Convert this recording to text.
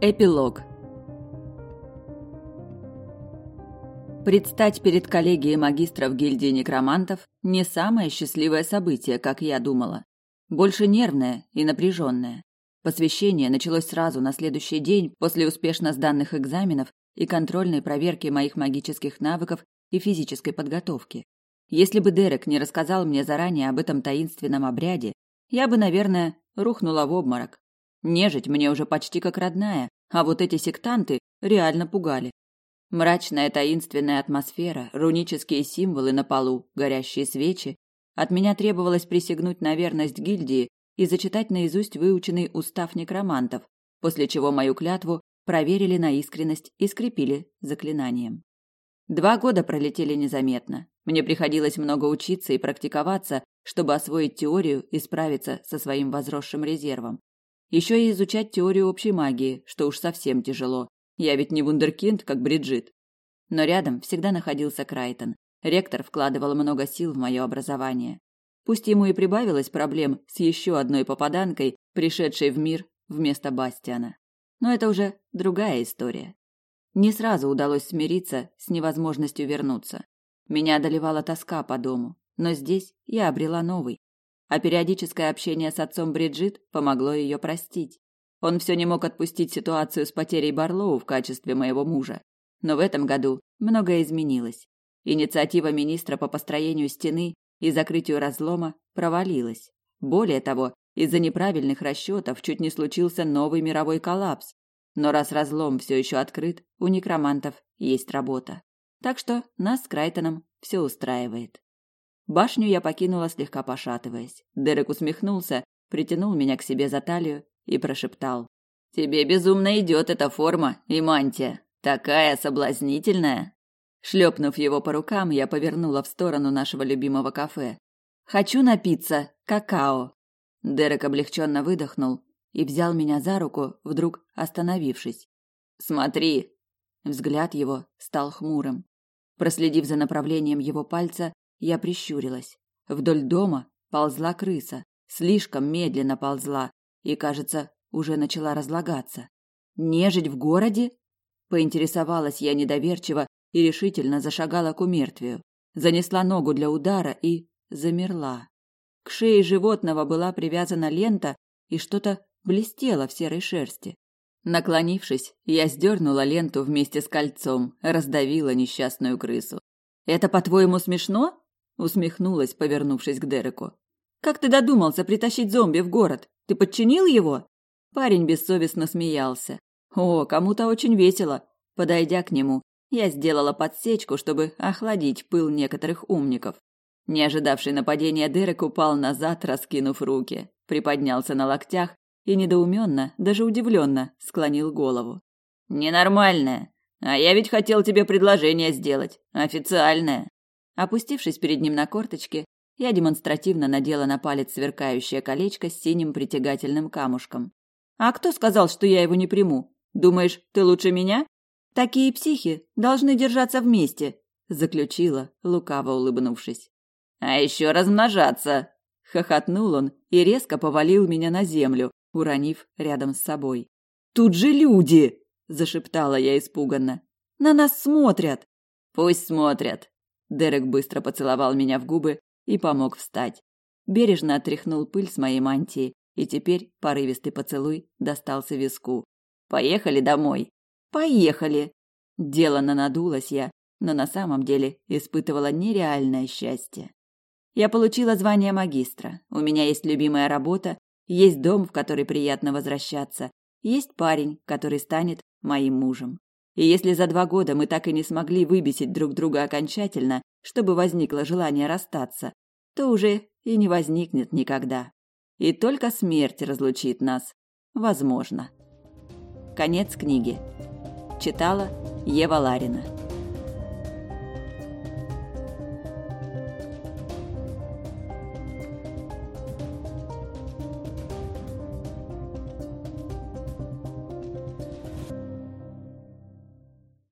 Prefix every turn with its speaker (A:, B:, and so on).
A: Эпилог Предстать перед коллегией магистров гильдии некромантов – не самое счастливое событие, как я думала. Больше нервное и напряженное. Посвящение началось сразу на следующий день после успешно сданных экзаменов и контрольной проверки моих магических навыков и физической подготовки. Если бы Дерек не рассказал мне заранее об этом таинственном обряде, я бы, наверное, рухнула в обморок. Нежить мне уже почти как родная, а вот эти сектанты реально пугали. Мрачная таинственная атмосфера, рунические символы на полу, горящие свечи. От меня требовалось присягнуть на верность гильдии и зачитать наизусть выученный устав некромантов, после чего мою клятву проверили на искренность и скрепили заклинанием. Два года пролетели незаметно. Мне приходилось много учиться и практиковаться, чтобы освоить теорию и справиться со своим возросшим резервом. Еще и изучать теорию общей магии, что уж совсем тяжело. Я ведь не вундеркинд, как Бриджит. Но рядом всегда находился Крайтон. Ректор вкладывал много сил в мое образование. Пусть ему и прибавилось проблем с еще одной попаданкой, пришедшей в мир вместо Бастиана. Но это уже другая история. Не сразу удалось смириться с невозможностью вернуться. Меня одолевала тоска по дому, но здесь я обрела новый а периодическое общение с отцом Бриджит помогло ее простить. Он все не мог отпустить ситуацию с потерей Барлоу в качестве моего мужа. Но в этом году многое изменилось. Инициатива министра по построению стены и закрытию разлома провалилась. Более того, из-за неправильных расчетов чуть не случился новый мировой коллапс. Но раз разлом все еще открыт, у некромантов есть работа. Так что нас с Крайтоном все устраивает. Башню я покинула, слегка пошатываясь. Дерек усмехнулся, притянул меня к себе за талию и прошептал. «Тебе безумно идет эта форма и мантия. Такая соблазнительная!» Шлепнув его по рукам, я повернула в сторону нашего любимого кафе. «Хочу напиться какао!» Дерек облегченно выдохнул и взял меня за руку, вдруг остановившись. «Смотри!» Взгляд его стал хмурым. Проследив за направлением его пальца, я прищурилась. Вдоль дома ползла крыса, слишком медленно ползла и, кажется, уже начала разлагаться. Нежить в городе? Поинтересовалась я недоверчиво и решительно зашагала к умертвию. Занесла ногу для удара и замерла. К шее животного была привязана лента, и что-то блестело в серой шерсти. Наклонившись, я сдернула ленту вместе с кольцом, раздавила несчастную крысу. «Это, по-твоему, смешно?» Усмехнулась, повернувшись к Дереку. Как ты додумался притащить зомби в город? Ты подчинил его? Парень бессовестно смеялся. О, кому-то очень весело. Подойдя к нему, я сделала подсечку, чтобы охладить пыл некоторых умников. Не ожидавший нападения Дерек упал назад, раскинув руки, приподнялся на локтях и недоуменно, даже удивленно, склонил голову. Ненормальная. А я ведь хотел тебе предложение сделать, официальное. Опустившись перед ним на корточки, я демонстративно надела на палец сверкающее колечко с синим притягательным камушком. А кто сказал, что я его не приму? Думаешь, ты лучше меня? Такие психи должны держаться вместе, заключила, лукаво улыбнувшись. А еще размножаться, хохотнул он и резко повалил меня на землю, уронив рядом с собой. Тут же люди, зашептала я испуганно. На нас смотрят. Пусть смотрят, Дерек быстро поцеловал меня в губы и помог встать. Бережно отряхнул пыль с моей мантии, и теперь порывистый поцелуй достался виску. Поехали домой. Поехали. Делано надулась я, но на самом деле испытывала нереальное счастье. Я получила звание магистра. У меня есть любимая работа, есть дом, в который приятно возвращаться, есть парень, который станет моим мужем. И если за два года мы так и не смогли выбесить друг друга окончательно, чтобы возникло желание расстаться, то уже и не возникнет никогда. И только смерть разлучит нас. Возможно. Конец книги. Читала Ева Ларина.